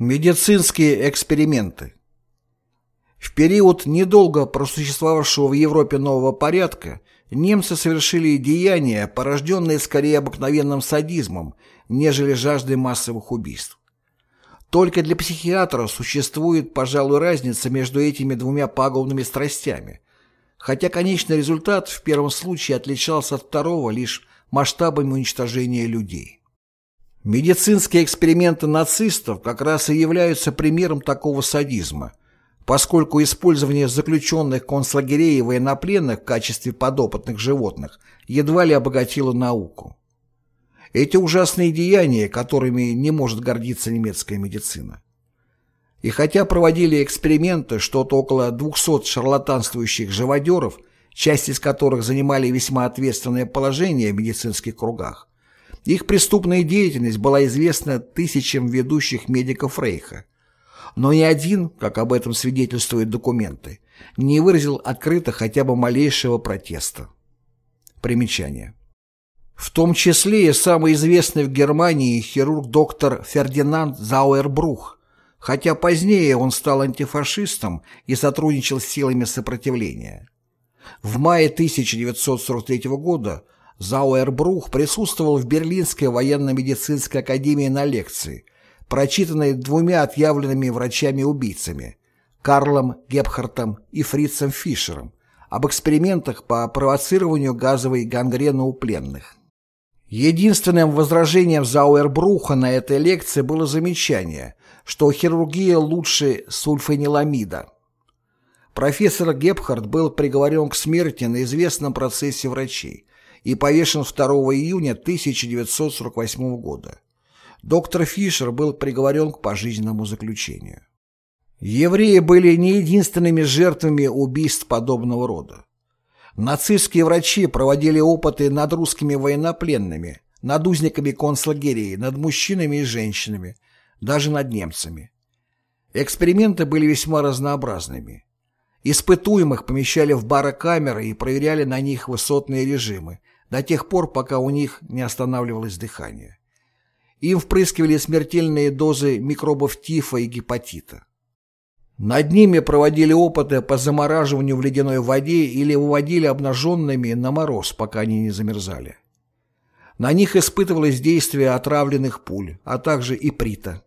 Медицинские эксперименты В период недолго просуществовавшего в Европе нового порядка немцы совершили деяния, порожденные скорее обыкновенным садизмом, нежели жаждой массовых убийств. Только для психиатра существует, пожалуй, разница между этими двумя пагубными страстями, хотя конечный результат в первом случае отличался от второго лишь масштабами уничтожения людей. Медицинские эксперименты нацистов как раз и являются примером такого садизма, поскольку использование заключенных концлагерей и военнопленных в качестве подопытных животных едва ли обогатило науку. Эти ужасные деяния, которыми не может гордиться немецкая медицина. И хотя проводили эксперименты что-то около 200 шарлатанствующих живодеров, часть из которых занимали весьма ответственное положение в медицинских кругах, их преступная деятельность была известна тысячам ведущих медиков Рейха. Но ни один, как об этом свидетельствуют документы, не выразил открыто хотя бы малейшего протеста. Примечание. В том числе и самый известный в Германии хирург доктор Фердинанд Зауэрбрух, хотя позднее он стал антифашистом и сотрудничал с силами сопротивления. В мае 1943 года Зауэрбрух присутствовал в Берлинской военно-медицинской академии на лекции, прочитанной двумя отъявленными врачами-убийцами Карлом Гепхартом и Фрицем Фишером об экспериментах по провоцированию газовой гангрены у пленных. Единственным возражением Зауэрбруха на этой лекции было замечание, что хирургия лучше сульфаниламида. Профессор Гепхард был приговорен к смерти на известном процессе врачей, и повешен 2 июня 1948 года. Доктор Фишер был приговорен к пожизненному заключению. Евреи были не единственными жертвами убийств подобного рода. Нацистские врачи проводили опыты над русскими военнопленными, над узниками концлагерей, над мужчинами и женщинами, даже над немцами. Эксперименты были весьма разнообразными. Испытуемых помещали в барокамеры и проверяли на них высотные режимы, до тех пор, пока у них не останавливалось дыхание. Им впрыскивали смертельные дозы микробов тифа и гепатита. Над ними проводили опыты по замораживанию в ледяной воде или выводили обнаженными на мороз, пока они не замерзали. На них испытывалось действие отравленных пуль, а также иприта.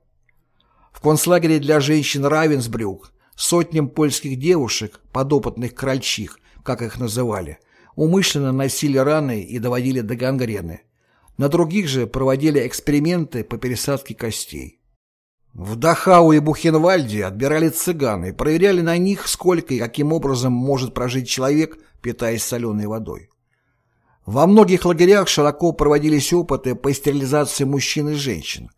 В концлагере для женщин Равенсбрюк сотням польских девушек, подопытных крольчих, как их называли, умышленно носили раны и доводили до гангрены. На других же проводили эксперименты по пересадке костей. В Дахау и Бухенвальде отбирали цыган и проверяли на них, сколько и каким образом может прожить человек, питаясь соленой водой. Во многих лагерях широко проводились опыты по стерилизации мужчин и женщин,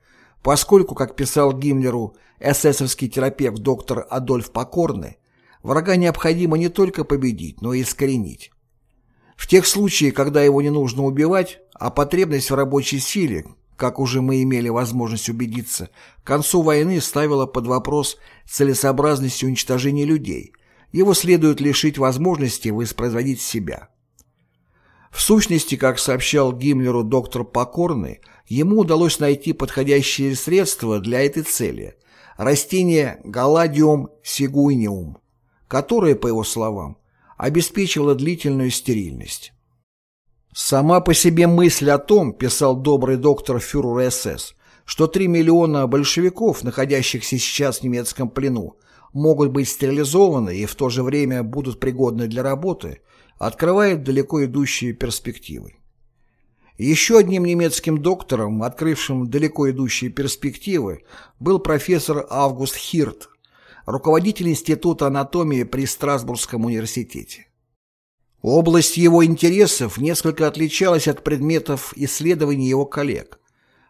поскольку, как писал Гиммлеру эсэсовский терапевт доктор Адольф Покорный, врага необходимо не только победить, но и искоренить. В тех случаях, когда его не нужно убивать, а потребность в рабочей силе, как уже мы имели возможность убедиться, к концу войны ставила под вопрос целесообразность уничтожения людей, его следует лишить возможности воспроизводить себя. В сущности, как сообщал Гиммлеру доктор Покорный, ему удалось найти подходящие средства для этой цели – растение Галадиум сигуйниум, которое, по его словам, обеспечивала длительную стерильность. Сама по себе мысль о том, писал добрый доктор фюрер СС, что 3 миллиона большевиков, находящихся сейчас в немецком плену, могут быть стерилизованы и в то же время будут пригодны для работы, открывает далеко идущие перспективы. Еще одним немецким доктором, открывшим далеко идущие перспективы, был профессор Август Хирт, руководитель Института анатомии при Страсбургском университете. Область его интересов несколько отличалась от предметов исследований его коллег,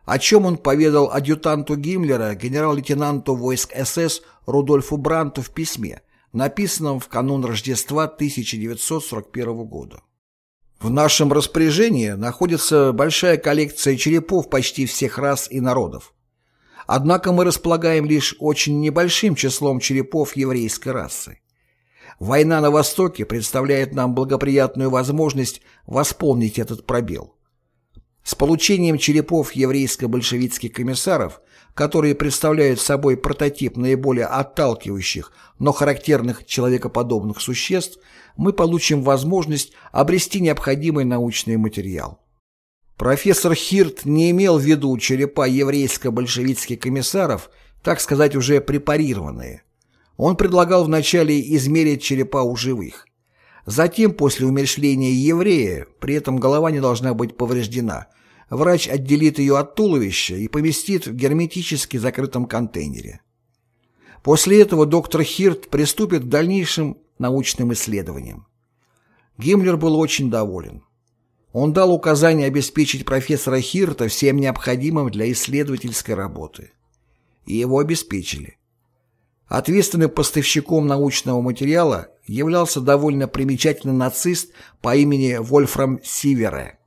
о чем он поведал адъютанту Гиммлера, генерал-лейтенанту войск СС Рудольфу Бранту в письме, написанном в канун Рождества 1941 года. В нашем распоряжении находится большая коллекция черепов почти всех рас и народов. Однако мы располагаем лишь очень небольшим числом черепов еврейской расы. Война на Востоке представляет нам благоприятную возможность восполнить этот пробел. С получением черепов еврейско-большевистских комиссаров, которые представляют собой прототип наиболее отталкивающих, но характерных человекоподобных существ, мы получим возможность обрести необходимый научный материал. Профессор Хирт не имел в виду черепа еврейско-большевистских комиссаров, так сказать, уже препарированные. Он предлагал вначале измерить черепа у живых. Затем, после умершления еврея, при этом голова не должна быть повреждена, врач отделит ее от туловища и поместит в герметически закрытом контейнере. После этого доктор Хирт приступит к дальнейшим научным исследованиям. Гиммлер был очень доволен. Он дал указание обеспечить профессора Хирта всем необходимым для исследовательской работы. И его обеспечили. Ответственным поставщиком научного материала являлся довольно примечательный нацист по имени Вольфрам Сивере,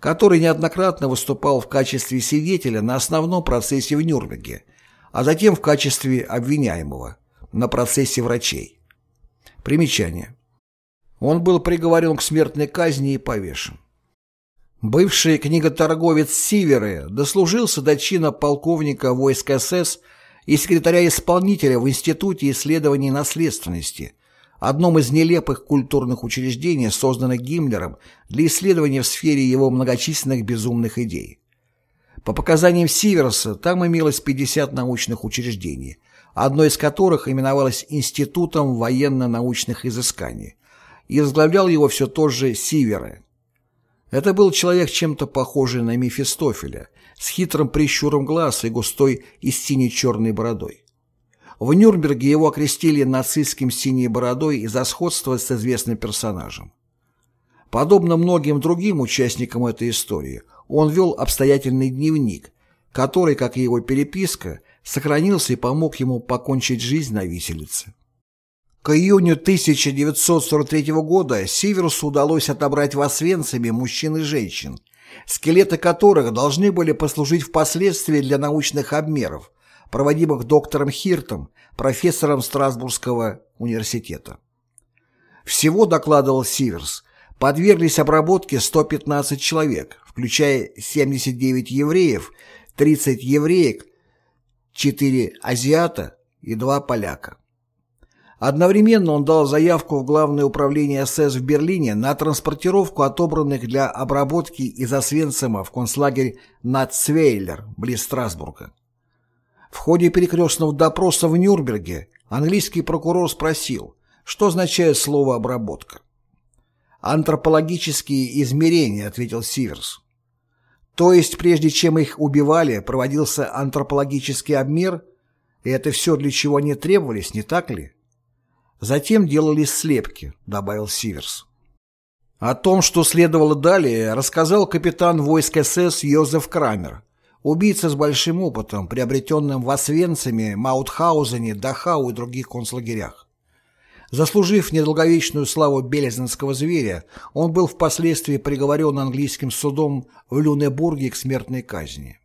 который неоднократно выступал в качестве свидетеля на основном процессе в Нюрнберге, а затем в качестве обвиняемого на процессе врачей. Примечание. Он был приговорен к смертной казни и повешен. Бывший книготорговец Сиверы дослужился до чина полковника войск СС и секретаря-исполнителя в Институте исследований наследственности, одном из нелепых культурных учреждений, созданных Гиммлером для исследования в сфере его многочисленных безумных идей. По показаниям Сиверса, там имелось 50 научных учреждений, одно из которых именовалось Институтом военно-научных изысканий, и возглавлял его все тот же Сиверы. Это был человек чем-то похожий на Мефистофеля, с хитрым прищуром глаз и густой и сине-черной бородой. В Нюрнберге его окрестили нацистским синей бородой из-за сходства с известным персонажем. Подобно многим другим участникам этой истории, он вел обстоятельный дневник, который, как и его переписка, сохранился и помог ему покончить жизнь на виселице. К июню 1943 года Сиверсу удалось отобрать в Освенциме мужчин и женщин, скелеты которых должны были послужить впоследствии для научных обмеров, проводимых доктором Хиртом, профессором Страсбургского университета. Всего, докладывал Сиверс, подверглись обработке 115 человек, включая 79 евреев, 30 евреек, 4 азиата и 2 поляка. Одновременно он дал заявку в Главное управление СС в Берлине на транспортировку отобранных для обработки из Освенцима в концлагерь Нацвейлер, близ Страсбурга. В ходе перекрестного допроса в Нюрнберге английский прокурор спросил, что означает слово «обработка». «Антропологические измерения», — ответил Сиверс. То есть, прежде чем их убивали, проводился антропологический обмер, и это все для чего они требовались, не так ли? Затем делались слепки, добавил Сиверс. О том, что следовало далее, рассказал капитан войск СС Йозеф Крамер, убийца с большим опытом, приобретенным в Освенциме, Маутхаузене, Дахау и других концлагерях. Заслужив недолговечную славу белезненского зверя, он был впоследствии приговорен английским судом в Люнебурге к смертной казни.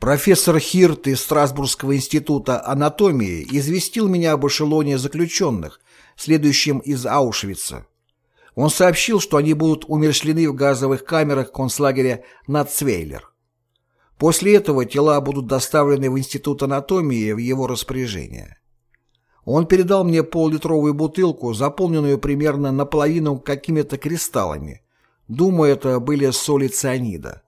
Профессор Хирт из Страсбургского института анатомии известил меня об эшелоне заключенных, следующем из Аушвица. Он сообщил, что они будут умершлены в газовых камерах концлагеря Нацвейлер. После этого тела будут доставлены в Институт анатомии в его распоряжение. Он передал мне пол-литровую бутылку, заполненную примерно наполовину какими-то кристаллами. Думаю, это были соли цианида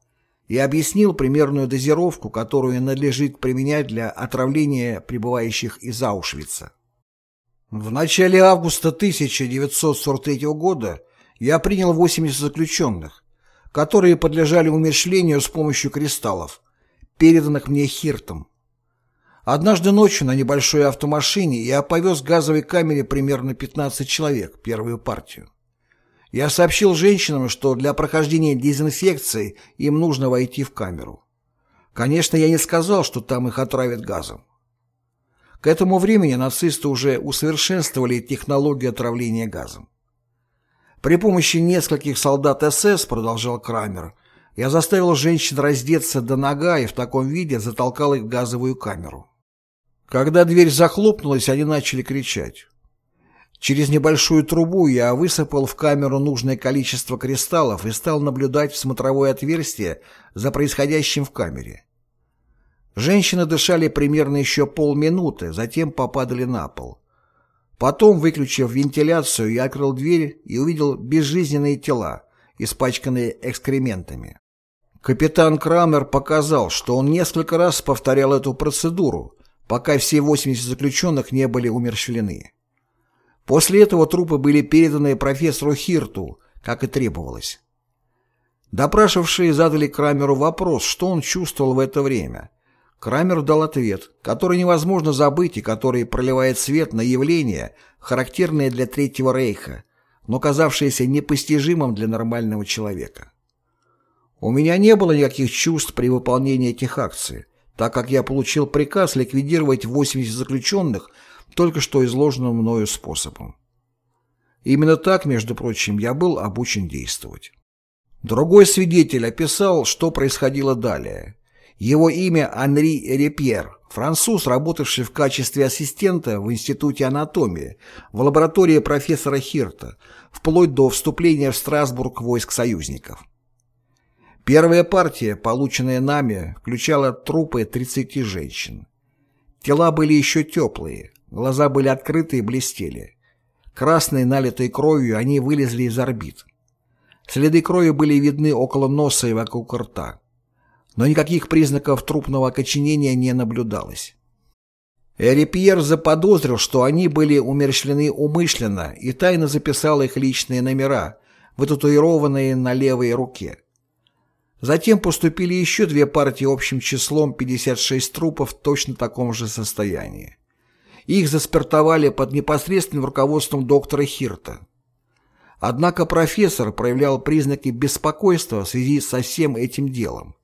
и объяснил примерную дозировку, которую надлежит применять для отравления прибывающих из Аушвица. В начале августа 1943 года я принял 80 заключенных, которые подлежали умершлению с помощью кристаллов, переданных мне Хиртом. Однажды ночью на небольшой автомашине я повез в газовой камере примерно 15 человек, первую партию. Я сообщил женщинам, что для прохождения дезинфекции им нужно войти в камеру. Конечно, я не сказал, что там их отравят газом. К этому времени нацисты уже усовершенствовали технологию отравления газом. При помощи нескольких солдат СС, продолжал Крамер, я заставил женщин раздеться до нога и в таком виде затолкал их в газовую камеру. Когда дверь захлопнулась, они начали кричать. Через небольшую трубу я высыпал в камеру нужное количество кристаллов и стал наблюдать в смотровое отверстие за происходящим в камере. Женщины дышали примерно еще полминуты, затем попадали на пол. Потом, выключив вентиляцию, я открыл дверь и увидел безжизненные тела, испачканные экскрементами. Капитан Крамер показал, что он несколько раз повторял эту процедуру, пока все 80 заключенных не были умерщвлены. После этого трупы были переданы профессору Хирту, как и требовалось. Допрашивавшие задали Крамеру вопрос, что он чувствовал в это время. Крамер дал ответ, который невозможно забыть и который проливает свет на явления, характерные для Третьего Рейха, но казавшиеся непостижимым для нормального человека. У меня не было никаких чувств при выполнении этих акций, так как я получил приказ ликвидировать 80 заключенных только что изложенным мною способом. Именно так, между прочим, я был обучен действовать. Другой свидетель описал, что происходило далее. Его имя Анри Репьер, француз, работавший в качестве ассистента в Институте анатомии в лаборатории профессора Хирта, вплоть до вступления в Страсбург войск союзников. Первая партия, полученная нами, включала трупы 30 женщин. Тела были еще теплые, глаза были открыты и блестели. Красные, налитые кровью, они вылезли из орбит. Следы крови были видны около носа и вокруг рта. Но никаких признаков трупного окоченения не наблюдалось. Эри Пьер заподозрил, что они были умерщвлены умышленно и тайно записал их личные номера, вытатуированные на левой руке. Затем поступили еще две партии общим числом 56 трупов в точно таком же состоянии. Их заспиртовали под непосредственным руководством доктора Хирта. Однако профессор проявлял признаки беспокойства в связи со всем этим делом.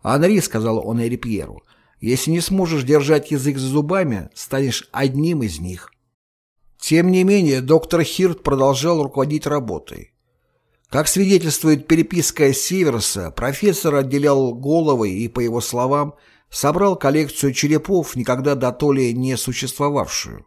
«Анри», — сказал он Эри Пьеру, — «если не сможешь держать язык за зубами, станешь одним из них». Тем не менее, доктор Хирт продолжал руководить работой. Как свидетельствует переписка Сиверса, профессор отделял головы и, по его словам, собрал коллекцию черепов, никогда до то ли не существовавшую.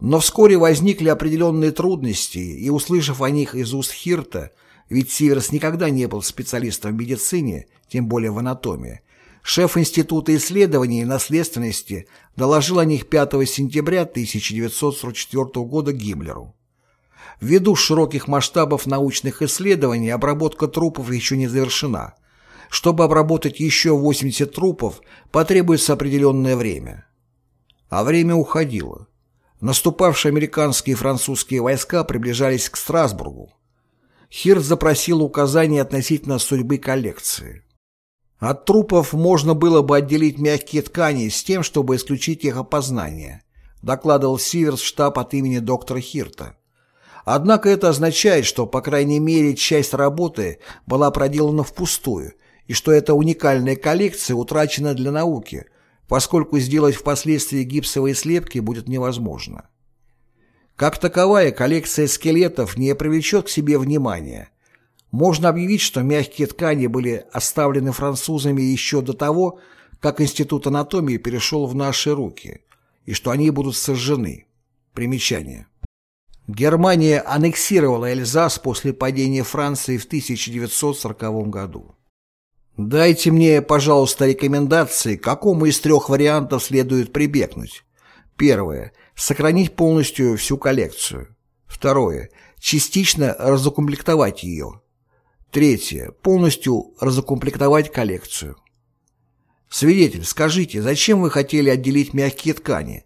Но вскоре возникли определенные трудности, и, услышав о них из уст Хирта, ведь Сиверс никогда не был специалистом в медицине, тем более в анатомии, шеф Института исследований наследственности доложил о них 5 сентября 1944 года Гиммлеру. Ввиду широких масштабов научных исследований обработка трупов еще не завершена. Чтобы обработать еще 80 трупов, потребуется определенное время. А время уходило. Наступавшие американские и французские войска приближались к Страсбургу. Хирт запросил указания относительно судьбы коллекции. От трупов можно было бы отделить мягкие ткани с тем, чтобы исключить их опознание, докладывал Сиверс штаб от имени доктора Хирта. Однако это означает, что, по крайней мере, часть работы была проделана впустую, и что эта уникальная коллекция утрачена для науки, поскольку сделать впоследствии гипсовые слепки будет невозможно. Как таковая коллекция скелетов не привлечет к себе внимания. Можно объявить, что мягкие ткани были оставлены французами еще до того, как Институт анатомии перешел в наши руки, и что они будут сожжены. Примечание. Германия аннексировала Эльзас после падения Франции в 1940 году. Дайте мне, пожалуйста, рекомендации, к какому из трех вариантов следует прибегнуть. Первое. Сохранить полностью всю коллекцию. Второе. Частично разукомплектовать ее. Третье. Полностью разукомплектовать коллекцию. Свидетель, скажите, зачем вы хотели отделить мягкие ткани?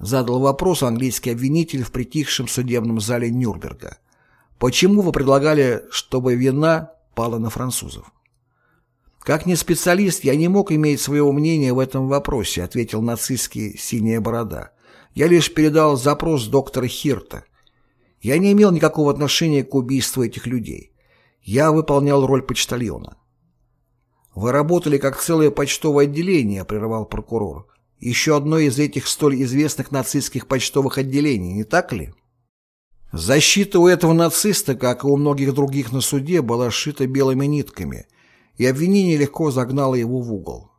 Задал вопрос английский обвинитель в притихшем судебном зале Нюрнберга. Почему вы предлагали, чтобы вина пала на французов? «Как не специалист, я не мог иметь своего мнения в этом вопросе», ответил нацистский «Синяя борода». «Я лишь передал запрос доктора Хирта. Я не имел никакого отношения к убийству этих людей. Я выполнял роль почтальона». «Вы работали как целое почтовое отделение», — прервал прокурор. «Еще одно из этих столь известных нацистских почтовых отделений, не так ли?» Защита у этого нациста, как и у многих других на суде, была сшита белыми нитками, и обвинение легко загнало его в угол.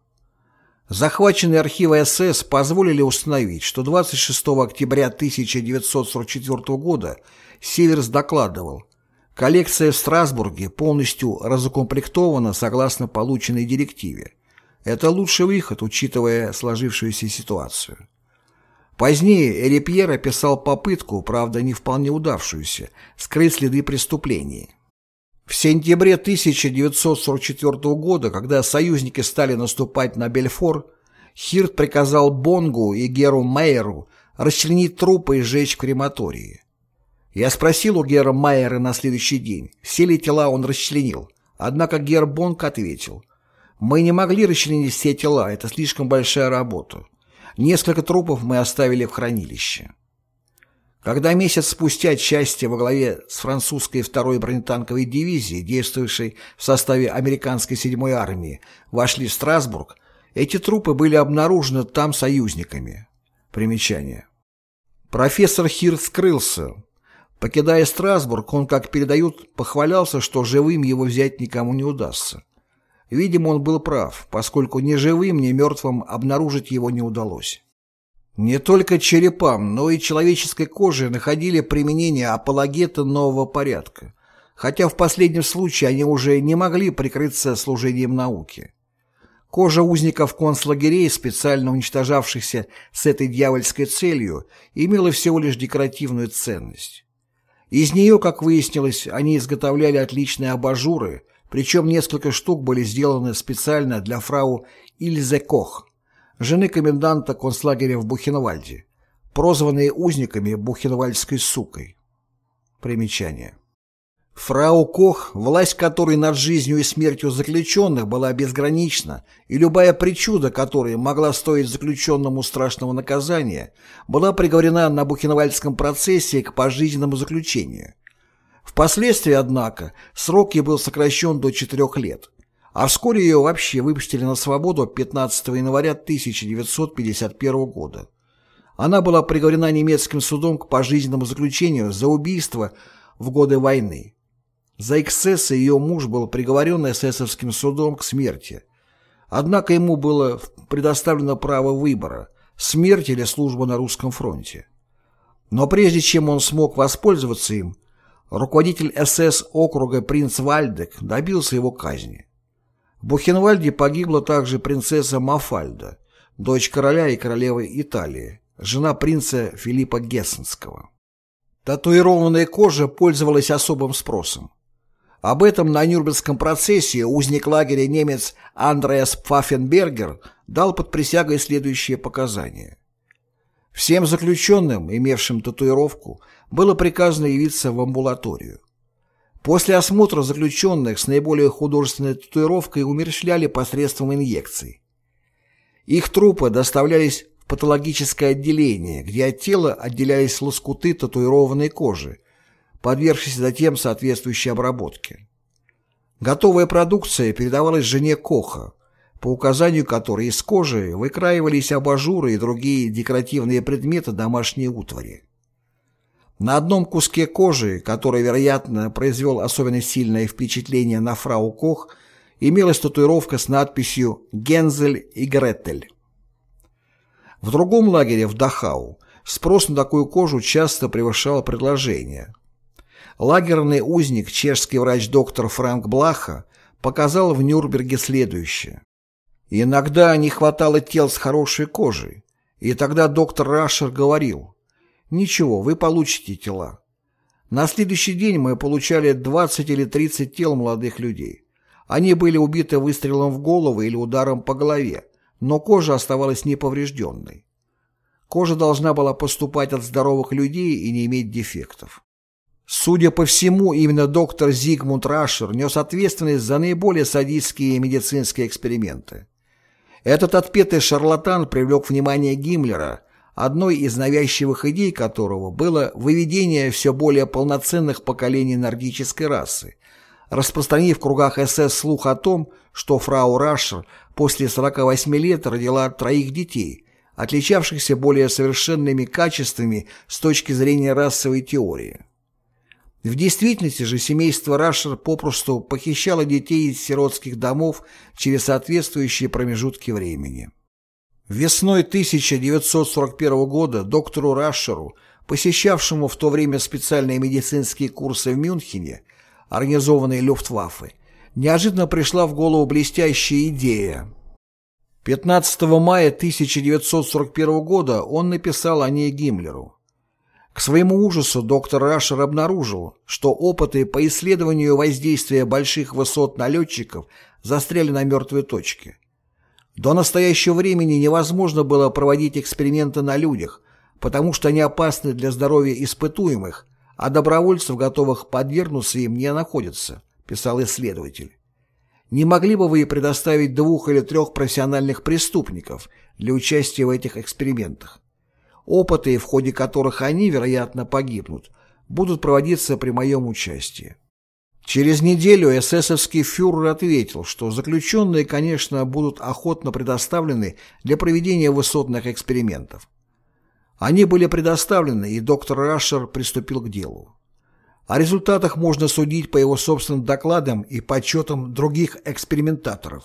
Захваченные архивы СС позволили установить, что 26 октября 1944 года Северс докладывал, коллекция в Страсбурге полностью разукомплектована согласно полученной директиве. Это лучший выход, учитывая сложившуюся ситуацию. Позднее Эри Пьер описал попытку, правда не вполне удавшуюся, скрыть следы преступлений. В сентябре 1944 года, когда союзники стали наступать на Бельфор, Хирт приказал Бонгу и Геру Мейеру расчленить трупы и сжечь в крематории. Я спросил у Гера Майера на следующий день, все ли тела он расчленил, однако Гер Бонг ответил, «Мы не могли расчленить все тела, это слишком большая работа. Несколько трупов мы оставили в хранилище. Когда месяц спустя части во главе с французской второй бронетанковой дивизией, действовавшей в составе американской 7-й армии, вошли в Страсбург, эти трупы были обнаружены там союзниками. Примечание. Профессор Хирт скрылся. Покидая Страсбург, он, как передают, похвалялся, что живым его взять никому не удастся. Видимо, он был прав, поскольку ни живым, ни мертвым обнаружить его не удалось. Не только черепам, но и человеческой коже находили применение апологета нового порядка, хотя в последнем случае они уже не могли прикрыться служением науки. Кожа узников концлагерей, специально уничтожавшихся с этой дьявольской целью, имела всего лишь декоративную ценность. Из нее, как выяснилось, они изготовляли отличные абажуры – причем несколько штук были сделаны специально для фрау Ильзе Кох, жены коменданта концлагеря в Бухенвальде, прозванные узниками Бухенвальдской сукой. Примечание. Фрау Кох, власть которой над жизнью и смертью заключенных была безгранична, и любая причуда которой могла стоить заключенному страшного наказания, была приговорена на Бухенвальдском процессе к пожизненному заключению – Впоследствии, однако, срок ей был сокращен до четырех лет, а вскоре ее вообще выпустили на свободу 15 января 1951 года. Она была приговорена немецким судом к пожизненному заключению за убийство в годы войны. За эксцессы ее муж был приговорен эсэсовским судом к смерти. Однако ему было предоставлено право выбора – смерть или служба на русском фронте. Но прежде чем он смог воспользоваться им, руководитель СС округа принц Вальдек добился его казни. Бухенвальде погибла также принцесса Мафальда, дочь короля и королевы Италии, жена принца Филиппа Гессенского. Татуированная кожа пользовалась особым спросом. Об этом на Нюрнбергском процессе узник лагеря немец Андреас Пфаффенбергер дал под присягой следующие показания. Всем заключенным, имевшим татуировку, было приказано явиться в амбулаторию. После осмотра заключенных с наиболее художественной татуировкой умерщвляли посредством инъекций. Их трупы доставлялись в патологическое отделение, где от тела отделялись лоскуты татуированной кожи, подвергшись затем соответствующей обработке. Готовая продукция передавалась жене Коха, по указанию которой из кожи выкраивались абажуры и другие декоративные предметы домашней утвари. На одном куске кожи, который, вероятно, произвел особенно сильное впечатление на фрау Кох, имелась татуировка с надписью «Гензель и Гретель». В другом лагере, в Дахау, спрос на такую кожу часто превышал предложение. Лагерный узник, чешский врач доктор Франк Блаха, показал в Нюрнберге следующее. Иногда не хватало тел с хорошей кожей, и тогда доктор Рашер говорил – Ничего, вы получите тела. На следующий день мы получали 20 или 30 тел молодых людей. Они были убиты выстрелом в голову или ударом по голове, но кожа оставалась неповрежденной. Кожа должна была поступать от здоровых людей и не иметь дефектов. Судя по всему, именно доктор Зигмунд Рашер нес ответственность за наиболее садистские медицинские эксперименты. Этот отпетый шарлатан привлек внимание Гиммлера одной из навязчивых идей которого было выведение все более полноценных поколений нордической расы, распространив в кругах СС слух о том, что фрау Рашер после 48 лет родила троих детей, отличавшихся более совершенными качествами с точки зрения расовой теории. В действительности же семейство Рашер попросту похищало детей из сиротских домов через соответствующие промежутки времени. Весной 1941 года доктору Рашеру, посещавшему в то время специальные медицинские курсы в Мюнхене, организованные Люфтваффе, неожиданно пришла в голову блестящая идея. 15 мая 1941 года он написал о ней Гиммлеру. К своему ужасу доктор Рашер обнаружил, что опыты по исследованию воздействия больших высот на летчиков застряли на мертвой точке. До настоящего времени невозможно было проводить эксперименты на людях, потому что они опасны для здоровья испытуемых, а добровольцев, готовых подвергнуться им, не находится, писал исследователь. Не могли бы вы предоставить двух или трех профессиональных преступников для участия в этих экспериментах? Опыты, в ходе которых они, вероятно, погибнут, будут проводиться при моем участии. Через неделю эсэсовский фюрер ответил, что заключенные, конечно, будут охотно предоставлены для проведения высотных экспериментов. Они были предоставлены, и доктор Рашер приступил к делу. О результатах можно судить по его собственным докладам и подсчетам других экспериментаторов.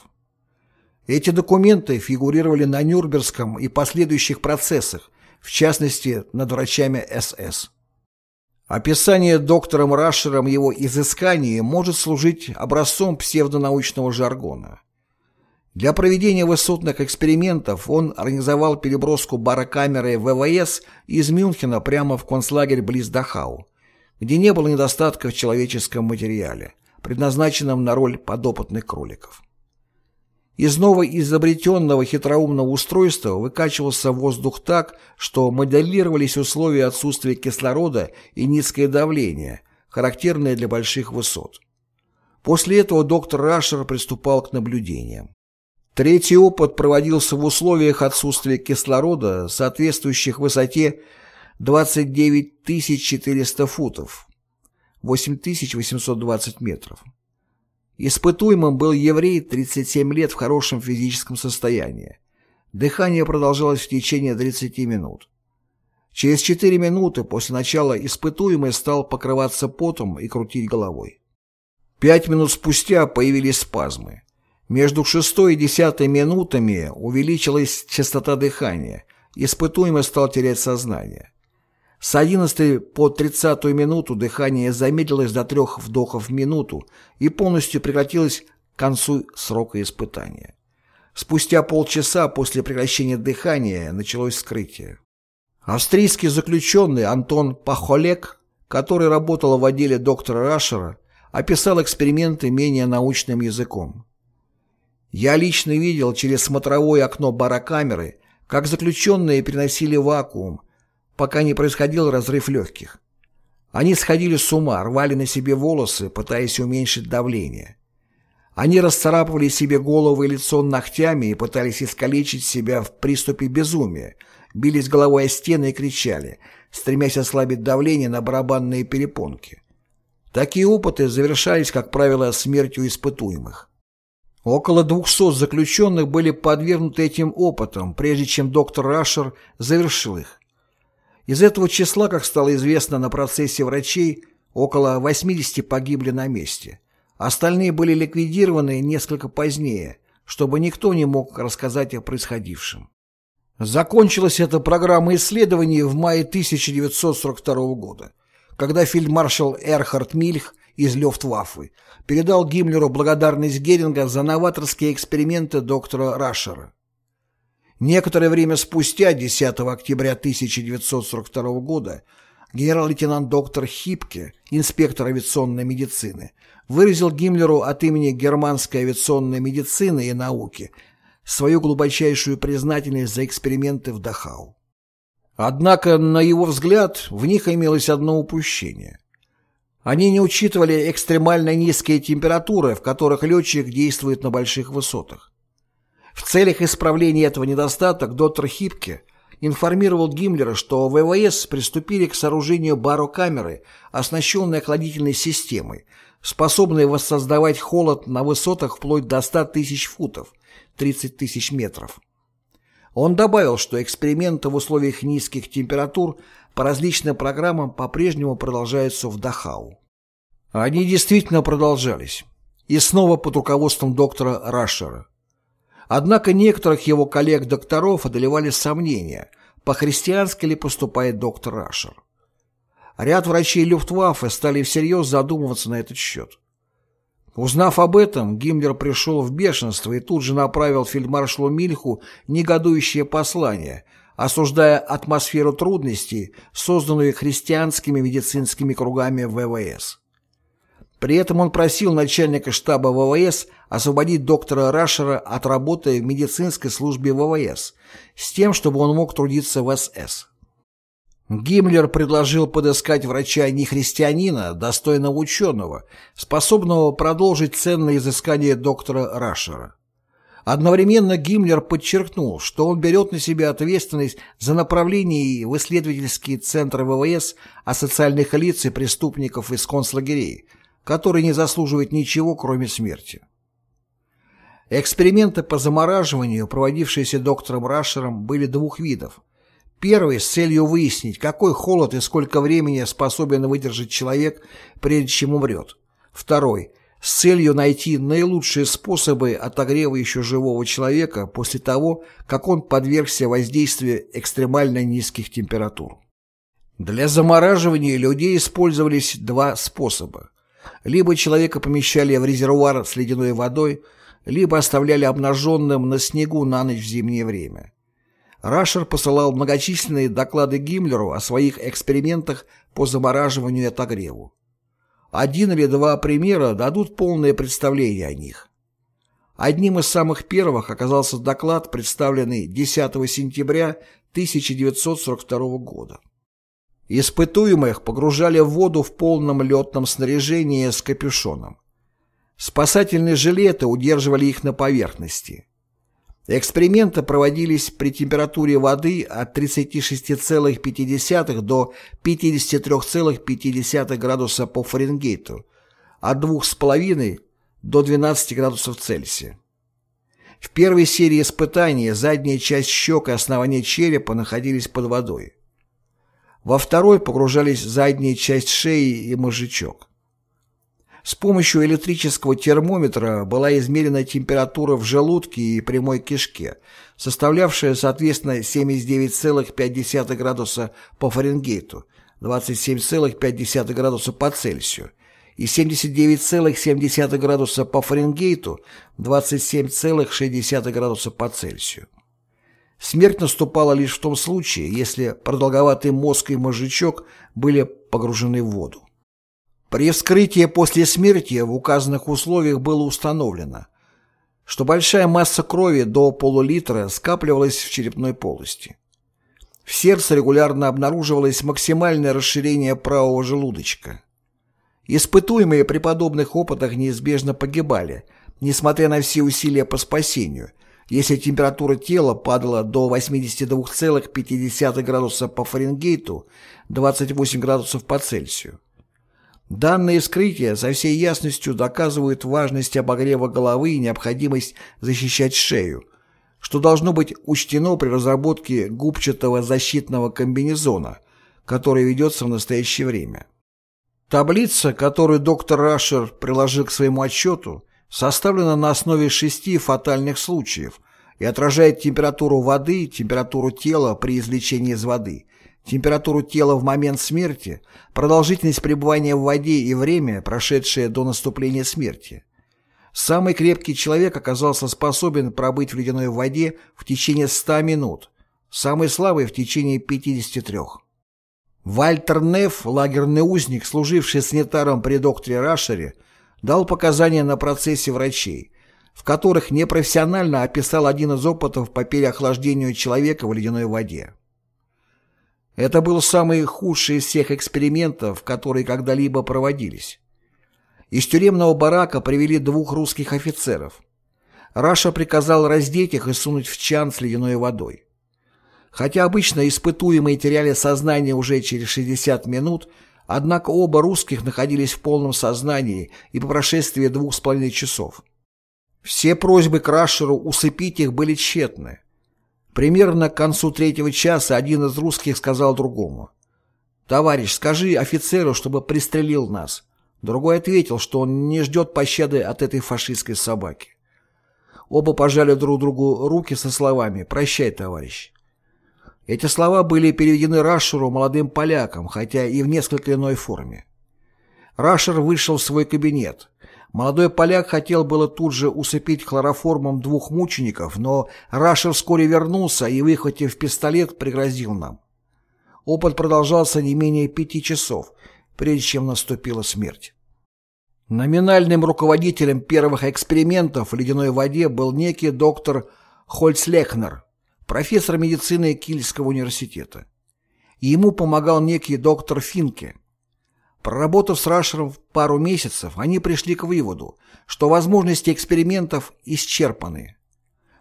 Эти документы фигурировали на Нюрнбергском и последующих процессах, в частности, над врачами СС. Описание доктором Рашером его изысканий может служить образцом псевдонаучного жаргона. Для проведения высотных экспериментов он организовал переброску барокамеры ВВС из Мюнхена прямо в концлагерь близ Дахау, где не было недостатка в человеческом материале, предназначенном на роль подопытных кроликов. Из новоизобретенного хитроумного устройства выкачивался воздух так, что моделировались условия отсутствия кислорода и низкое давление, характерное для больших высот. После этого доктор Рашер приступал к наблюдениям. Третий опыт проводился в условиях отсутствия кислорода, соответствующих высоте 29 400 футов, 8820 метров. Испытуемым был еврей 37 лет в хорошем физическом состоянии. Дыхание продолжалось в течение 30 минут. Через 4 минуты после начала испытуемый стал покрываться потом и крутить головой. Пять минут спустя появились спазмы. Между шестой и десятой минутами увеличилась частота дыхания, испытуемый стал терять сознание. С 11 по 30 минуту дыхание замедлилось до трех вдохов в минуту и полностью прекратилось к концу срока испытания. Спустя полчаса после прекращения дыхания началось вскрытие. Австрийский заключенный Антон Пахолек, который работал в отделе доктора Рашера, описал эксперименты менее научным языком. «Я лично видел через смотровое окно барокамеры, как заключенные переносили вакуум, пока не происходил разрыв легких. Они сходили с ума, рвали на себе волосы, пытаясь уменьшить давление. Они расцарапывали себе голову и лицо ногтями и пытались искалечить себя в приступе безумия, бились головой о стены и кричали, стремясь ослабить давление на барабанные перепонки. Такие опыты завершались, как правило, смертью испытуемых. Около 200 заключенных были подвергнуты этим опытам, прежде чем доктор Рашер завершил их. Из этого числа, как стало известно на процессе врачей, около 80 погибли на месте. Остальные были ликвидированы несколько позднее, чтобы никто не мог рассказать о происходившем. Закончилась эта программа исследований в мае 1942 года, когда фельдмаршал Эрхард Мильх из Люфтваффе передал Гиммлеру благодарность Геринга за новаторские эксперименты доктора Рашера. Некоторое время спустя, 10 октября 1942 года, генерал-лейтенант доктор Хипке, инспектор авиационной медицины, выразил Гиммлеру от имени германской авиационной медицины и науки свою глубочайшую признательность за эксперименты в Дахау. Однако, на его взгляд, в них имелось одно упущение. Они не учитывали экстремально низкие температуры, в которых летчик действует на больших высотах. В целях исправления этого недостатка доктор Хипке информировал Гиммлера, что ВВС приступили к сооружению барокамеры, оснащенной охладительной системой, способной воссоздавать холод на высотах вплоть до 100 тысяч футов, 30 тысяч метров. Он добавил, что эксперименты в условиях низких температур по различным программам по-прежнему продолжаются в Дахау. Они действительно продолжались. И снова под руководством доктора Рашера. Однако некоторых его коллег-докторов одолевали сомнения, по-христиански ли поступает доктор Рашер. Ряд врачей Люфтваффе стали всерьез задумываться на этот счет. Узнав об этом, Гиммлер пришел в бешенство и тут же направил фельдмаршалу Мильху негодующее послание, осуждая атмосферу трудностей, созданную христианскими медицинскими кругами ВВС. При этом он просил начальника штаба ВВС освободить доктора Рашера от работы в медицинской службе ВВС с тем, чтобы он мог трудиться в СС. Гиммлер предложил подыскать врача-нехристианина, достойного ученого, способного продолжить ценное изыскание доктора Рашера. Одновременно Гиммлер подчеркнул, что он берет на себя ответственность за направление в исследовательские центры ВВС асоциальных лиц и преступников из концлагерей, которые не заслуживают ничего, кроме смерти. Эксперименты по замораживанию, проводившиеся доктором Рашером, были двух видов – Первый с целью выяснить, какой холод и сколько времени способен выдержать человек, прежде чем умрет. Второй с целью найти наилучшие способы отогрева еще живого человека после того, как он подвергся воздействию экстремально низких температур. Для замораживания людей использовались два способа. Либо человека помещали в резервуар с ледяной водой, либо оставляли обнаженным на снегу на ночь в зимнее время. Рашер посылал многочисленные доклады Гиммлеру о своих экспериментах по замораживанию и отогреву. Один или два примера дадут полное представление о них. Одним из самых первых оказался доклад, представленный 10 сентября 1942 года. Испытуемых погружали в воду в полном летном снаряжении с капюшоном. Спасательные жилеты удерживали их на поверхности. Эксперименты проводились при температуре воды от 36,5 до 53,5 градуса по Фаренгейту, от 2,5 до 12 градусов Цельсия. В первой серии испытаний задняя часть щек и основание черепа находились под водой. Во второй погружались задняя часть шеи и мозжечок. С помощью электрического термометра была измерена температура в желудке и прямой кишке, составлявшая, соответственно, 79,5 градуса по Фаренгейту, 27,5 градуса по Цельсию и 79,7 градуса по Фаренгейту, 27,6 градуса по Цельсию. Смерть наступала лишь в том случае, если продолговатый мозг и мозжечок были погружены в воду. При вскрытии после смерти в указанных условиях было установлено, что большая масса крови до полулитра скапливалась в черепной полости. В сердце регулярно обнаруживалось максимальное расширение правого желудочка. Испытуемые при подобных опытах неизбежно погибали, несмотря на все усилия по спасению, если температура тела падала до 82,5 градуса по Фаренгейту, 28 градусов по Цельсию. Данные вскрытия со всей ясностью доказывают важность обогрева головы и необходимость защищать шею, что должно быть учтено при разработке губчатого защитного комбинезона, который ведется в настоящее время. Таблица, которую доктор Рашер приложил к своему отчету, составлена на основе шести фатальных случаев и отражает температуру воды, температуру тела при извлечении из воды – температуру тела в момент смерти, продолжительность пребывания в воде и время, прошедшее до наступления смерти. Самый крепкий человек оказался способен пробыть в ледяной воде в течение 100 минут, самый слабый в течение 53. Вальтер Неф, лагерный узник, служивший санитаром при докторе Рашере, дал показания на процессе врачей, в которых непрофессионально описал один из опытов по переохлаждению человека в ледяной воде. Это был самый худший из всех экспериментов, которые когда-либо проводились. Из тюремного барака привели двух русских офицеров. Раша приказал раздеть их и сунуть в чан с ледяной водой. Хотя обычно испытуемые теряли сознание уже через 60 минут, однако оба русских находились в полном сознании и по прошествии двух с половиной часов. Все просьбы к Рашеру усыпить их были тщетны. Примерно к концу третьего часа один из русских сказал другому. «Товарищ, скажи офицеру, чтобы пристрелил нас». Другой ответил, что он не ждет пощады от этой фашистской собаки. Оба пожали друг другу руки со словами «Прощай, товарищ». Эти слова были переведены Рашеру молодым полякам, хотя и в несколько иной форме. Рашер вышел в свой кабинет. Молодой поляк хотел было тут же усыпить хлороформом двух мучеников, но Рашер вскоре вернулся и, выхватив пистолет, пригрозил нам. Опыт продолжался не менее пяти часов, прежде чем наступила смерть. Номинальным руководителем первых экспериментов в ледяной воде был некий доктор Хольцлехнер, профессор медицины Кильского университета. Ему помогал некий доктор Финке. Проработав с Рашером пару месяцев, они пришли к выводу, что возможности экспериментов исчерпаны.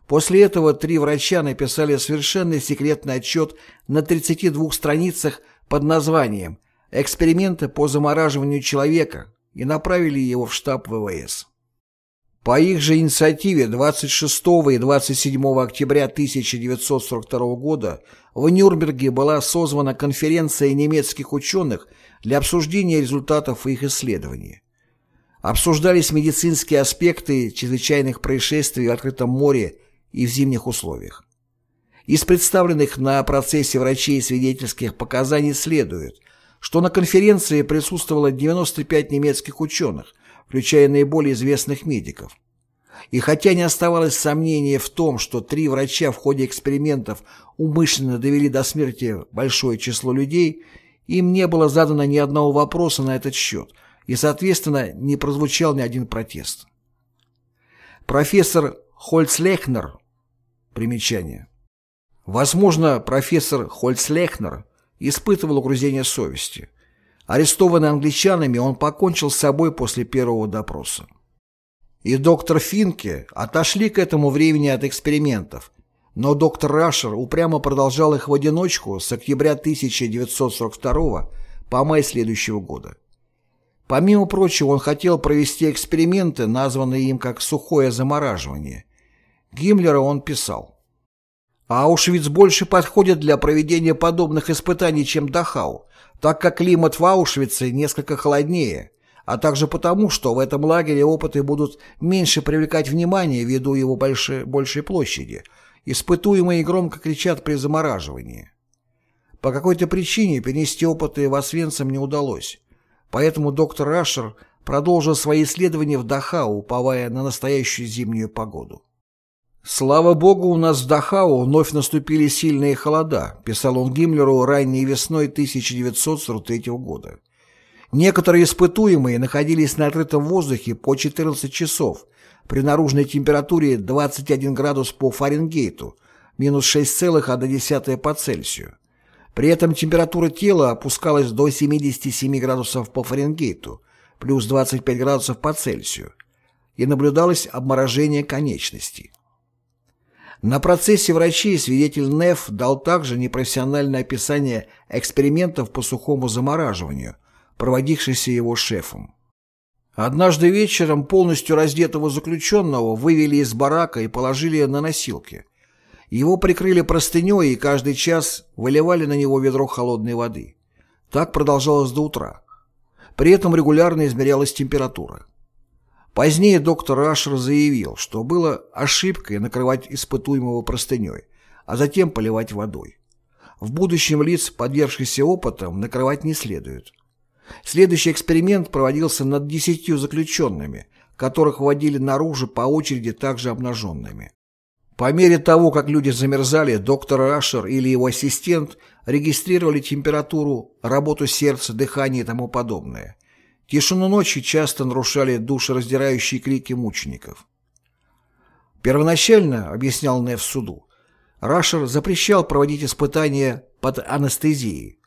После этого три врача написали совершенно секретный отчет на 32 страницах под названием «Эксперименты по замораживанию человека» и направили его в штаб ВВС. По их же инициативе 26 и 27 октября 1942 года в Нюрнберге была созвана конференция немецких ученых для обсуждения результатов их исследований. Обсуждались медицинские аспекты чрезвычайных происшествий в открытом море и в зимних условиях. Из представленных на процессе врачей свидетельских показаний следует, что на конференции присутствовало 95 немецких ученых, включая наиболее известных медиков. И хотя не оставалось сомнения в том, что три врача в ходе экспериментов умышленно довели до смерти большое число людей, им не было задано ни одного вопроса на этот счет, и, соответственно, не прозвучал ни один протест. Профессор Хольцлехнер, примечание. Возможно, профессор Хольцлехнер испытывал угрызение совести. Арестованный англичанами, он покончил с собой после первого допроса. И доктор Финке отошли к этому времени от экспериментов, но доктор Рашер упрямо продолжал их в одиночку с октября 1942 по май следующего года. Помимо прочего, он хотел провести эксперименты, названные им как «сухое замораживание». Гиммлера он писал. Аушвиц больше подходит для проведения подобных испытаний, чем Дахау, так как климат в Аушвице несколько холоднее, а также потому, что в этом лагере опыты будут меньше привлекать внимание ввиду его большой, большей площади – Испытуемые громко кричат при замораживании. По какой-то причине перенести опыты в Освенцим не удалось, поэтому доктор Рашер продолжил свои исследования в Дахау, уповая на настоящую зимнюю погоду. «Слава богу, у нас в Дахау вновь наступили сильные холода», писал он Гиммлеру ранней весной 1943 года. Некоторые испытуемые находились на открытом воздухе по 14 часов – при наружной температуре 21 градус по Фаренгейту, минус 6,1 по Цельсию. При этом температура тела опускалась до 77 градусов по Фаренгейту, плюс 25 градусов по Цельсию, и наблюдалось обморожение конечностей. На процессе врачей свидетель Неф дал также непрофессиональное описание экспериментов по сухому замораживанию, проводившихся его шефом. Однажды вечером полностью раздетого заключенного вывели из барака и положили на носилки. Его прикрыли простыней и каждый час выливали на него ведро холодной воды. Так продолжалось до утра. При этом регулярно измерялась температура. Позднее доктор Ашер заявил, что было ошибкой накрывать испытуемого простыней, а затем поливать водой. В будущем лиц, подвергшихся опытам, накрывать не следует. Следующий эксперимент проводился над десятью заключенными, которых вводили наружу по очереди также обнаженными. По мере того, как люди замерзали, доктор Рашер или его ассистент регистрировали температуру, работу сердца, дыхание и тому подобное. Тишину ночи часто нарушали душераздирающие крики мучеников. Первоначально, объяснял Нев суду, Рашер запрещал проводить испытания под анестезией,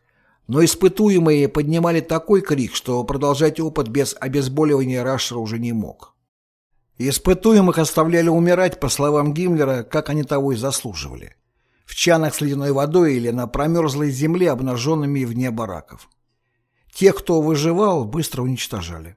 но испытуемые поднимали такой крик, что продолжать опыт без обезболивания Рашера уже не мог. Испытуемых оставляли умирать, по словам Гиммлера, как они того и заслуживали. В чанах с ледяной водой или на промерзлой земле, обнаженными вне бараков. Тех, кто выживал, быстро уничтожали.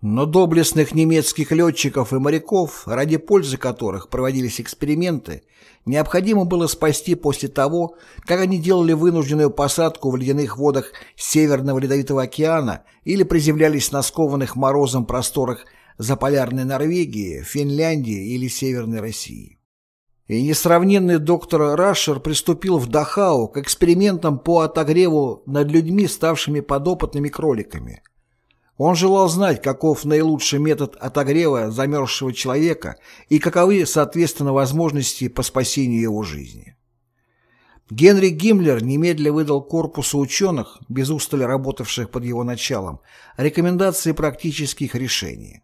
Но доблестных немецких летчиков и моряков, ради пользы которых проводились эксперименты, необходимо было спасти после того, как они делали вынужденную посадку в ледяных водах Северного Ледовитого океана или приземлялись на скованных морозом просторах заполярной Норвегии, Финляндии или Северной России. И несравненный доктор Рашер приступил в Дахау к экспериментам по отогреву над людьми, ставшими подопытными кроликами – Он желал знать, каков наилучший метод отогрева замерзшего человека и каковы, соответственно, возможности по спасению его жизни. Генри Гиммлер немедленно выдал корпусу ученых, без устали работавших под его началом, рекомендации практических решений.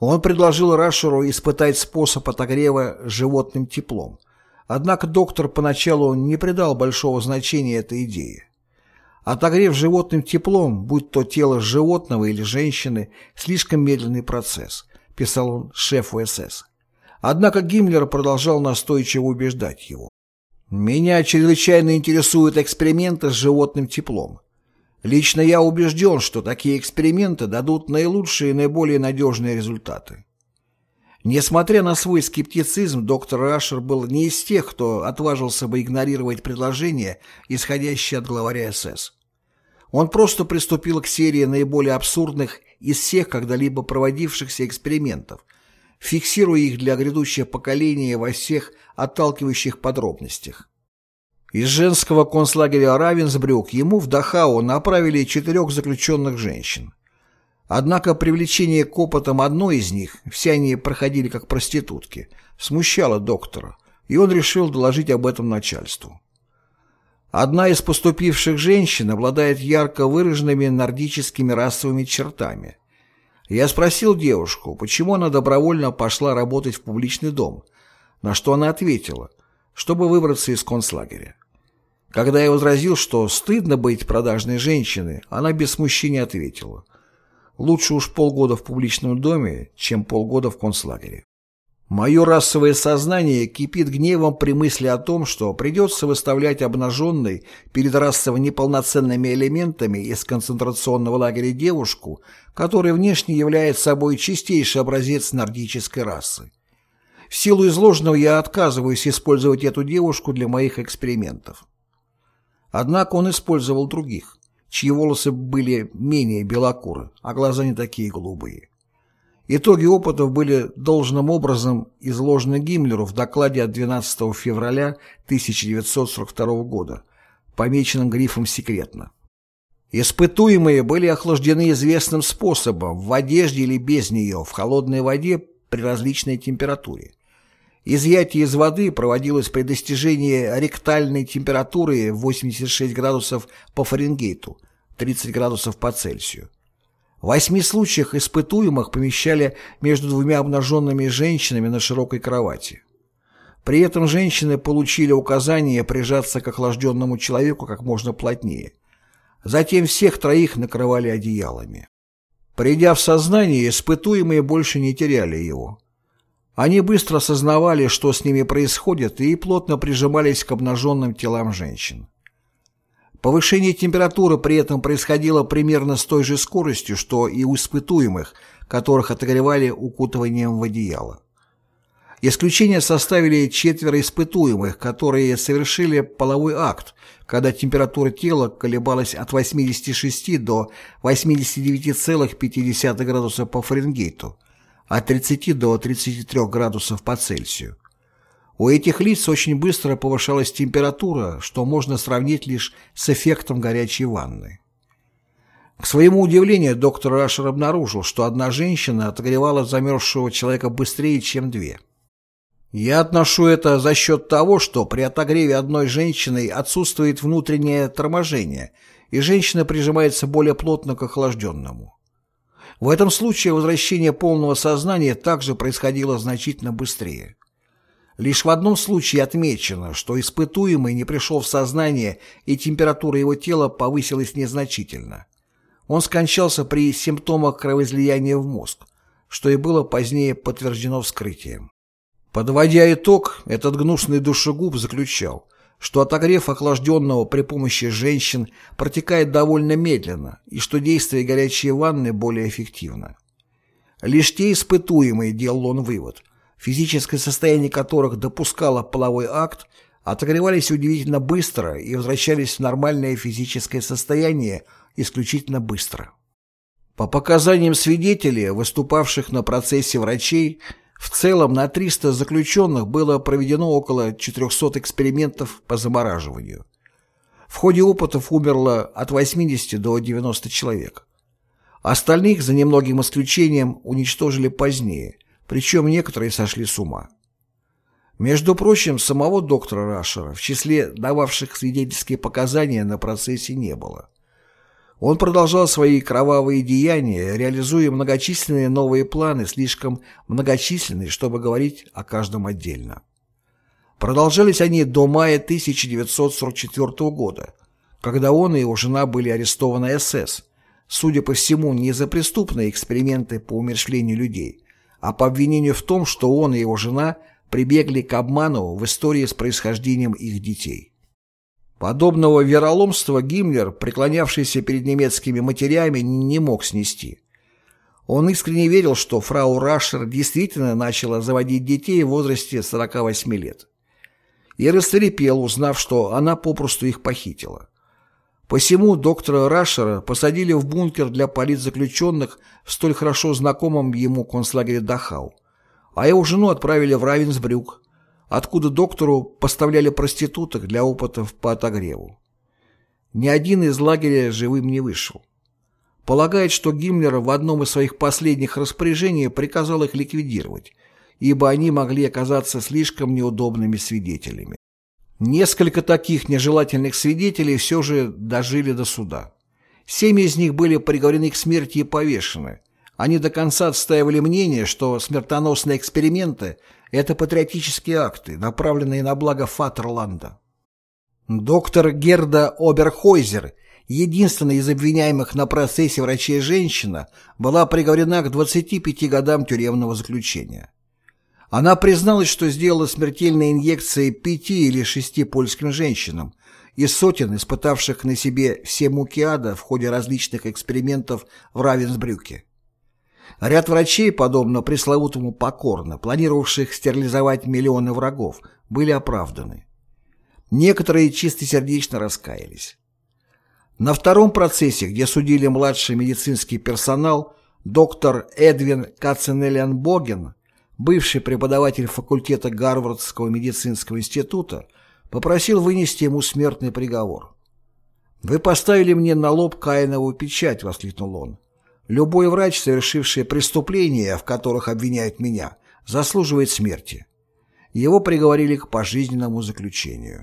Он предложил Рашеру испытать способ отогрева животным теплом, однако доктор поначалу не придал большого значения этой идее. Отогрев животным теплом, будь то тело животного или женщины, слишком медленный процесс, писал он шефу СС. Однако Гиммлер продолжал настойчиво убеждать его. «Меня чрезвычайно интересуют эксперименты с животным теплом. Лично я убежден, что такие эксперименты дадут наилучшие и наиболее надежные результаты. Несмотря на свой скептицизм, доктор Рашер был не из тех, кто отважился бы игнорировать предложения, исходящие от главаря СС. Он просто приступил к серии наиболее абсурдных из всех когда-либо проводившихся экспериментов, фиксируя их для грядущего поколения во всех отталкивающих подробностях. Из женского концлагеря Равенсбрюк ему в Дахау направили четырех заключенных женщин. Однако привлечение к опытам одной из них, все они проходили как проститутки, смущало доктора, и он решил доложить об этом начальству. Одна из поступивших женщин обладает ярко выраженными нордическими расовыми чертами. Я спросил девушку, почему она добровольно пошла работать в публичный дом, на что она ответила, чтобы выбраться из концлагеря. Когда я возразил, что стыдно быть продажной женщиной, она без смущения ответила. Лучше уж полгода в публичном доме, чем полгода в концлагере. Мое расовое сознание кипит гневом при мысли о том, что придется выставлять обнаженной перед расово неполноценными элементами из концентрационного лагеря девушку, которая внешне является собой чистейший образец нордической расы. В силу изложенного я отказываюсь использовать эту девушку для моих экспериментов. Однако он использовал других, чьи волосы были менее белокуры, а глаза не такие голубые. Итоги опытов были должным образом изложены Гиммлеру в докладе от 12 февраля 1942 года, помеченном грифом «Секретно». Испытуемые были охлаждены известным способом, в одежде или без нее, в холодной воде при различной температуре. Изъятие из воды проводилось при достижении ректальной температуры 86 градусов по Фаренгейту, 30 градусов по Цельсию. В восьми случаях испытуемых помещали между двумя обнаженными женщинами на широкой кровати. При этом женщины получили указание прижаться к охлажденному человеку как можно плотнее. Затем всех троих накрывали одеялами. Придя в сознание, испытуемые больше не теряли его. Они быстро осознавали, что с ними происходит, и плотно прижимались к обнаженным телам женщин. Повышение температуры при этом происходило примерно с той же скоростью, что и у испытуемых, которых отогревали укутыванием в одеяло. Исключение составили четверо испытуемых, которые совершили половой акт, когда температура тела колебалась от 86 до 89,5 градуса по Фаренгейту, от 30 до 33 градусов по Цельсию. У этих лиц очень быстро повышалась температура, что можно сравнить лишь с эффектом горячей ванны. К своему удивлению, доктор Рашер обнаружил, что одна женщина отогревала замерзшего человека быстрее, чем две. Я отношу это за счет того, что при отогреве одной женщины отсутствует внутреннее торможение, и женщина прижимается более плотно к охлажденному. В этом случае возвращение полного сознания также происходило значительно быстрее. Лишь в одном случае отмечено, что испытуемый не пришел в сознание и температура его тела повысилась незначительно. Он скончался при симптомах кровоизлияния в мозг, что и было позднее подтверждено вскрытием. Подводя итог, этот гнусный душегуб заключал, что отогрев охлажденного при помощи женщин протекает довольно медленно и что действие горячей ванны более эффективно. Лишь те испытуемые, делал он вывод, физическое состояние которых допускало половой акт, отогревались удивительно быстро и возвращались в нормальное физическое состояние исключительно быстро. По показаниям свидетелей, выступавших на процессе врачей, в целом на 300 заключенных было проведено около 400 экспериментов по замораживанию. В ходе опытов умерло от 80 до 90 человек. Остальных, за немногим исключением, уничтожили позднее, причем некоторые сошли с ума. Между прочим, самого доктора Рашера в числе дававших свидетельские показания на процессе не было. Он продолжал свои кровавые деяния, реализуя многочисленные новые планы, слишком многочисленные, чтобы говорить о каждом отдельно. Продолжались они до мая 1944 года, когда он и его жена были арестованы СС, судя по всему, не за преступные эксперименты по умерщвлению людей, а по обвинению в том, что он и его жена прибегли к обману в истории с происхождением их детей. Подобного вероломства Гиммлер, преклонявшийся перед немецкими матерями, не мог снести. Он искренне верил, что фрау Рашер действительно начала заводить детей в возрасте 48 лет. И расцарепел, узнав, что она попросту их похитила. Посему доктора Рашера посадили в бункер для политзаключенных в столь хорошо знакомом ему концлагере Дахау, а его жену отправили в Равенсбрюк, откуда доктору поставляли проституток для опытов по отогреву. Ни один из лагеря живым не вышел. Полагает, что Гиммлер в одном из своих последних распоряжений приказал их ликвидировать, ибо они могли оказаться слишком неудобными свидетелями. Несколько таких нежелательных свидетелей все же дожили до суда. Семь из них были приговорены к смерти и повешены. Они до конца отстаивали мнение, что смертоносные эксперименты это патриотические акты, направленные на благо Фатерланда. Доктор Герда Оберхойзер, единственная из обвиняемых на процессе врачей-женщина, была приговорена к 25 годам тюремного заключения. Она призналась, что сделала смертельные инъекции пяти или шести польским женщинам и сотен, испытавших на себе все муки ада в ходе различных экспериментов в Равенсбрюке. Ряд врачей, подобно пресловутому покорно, планировавших стерилизовать миллионы врагов, были оправданы. Некоторые чистосердечно раскаялись. На втором процессе, где судили младший медицинский персонал, доктор Эдвин Каценелиан-Боген, бывший преподаватель факультета Гарвардского медицинского института, попросил вынести ему смертный приговор. «Вы поставили мне на лоб Каинову печать», — воскликнул он. Любой врач, совершивший преступления, в которых обвиняют меня, заслуживает смерти. Его приговорили к пожизненному заключению.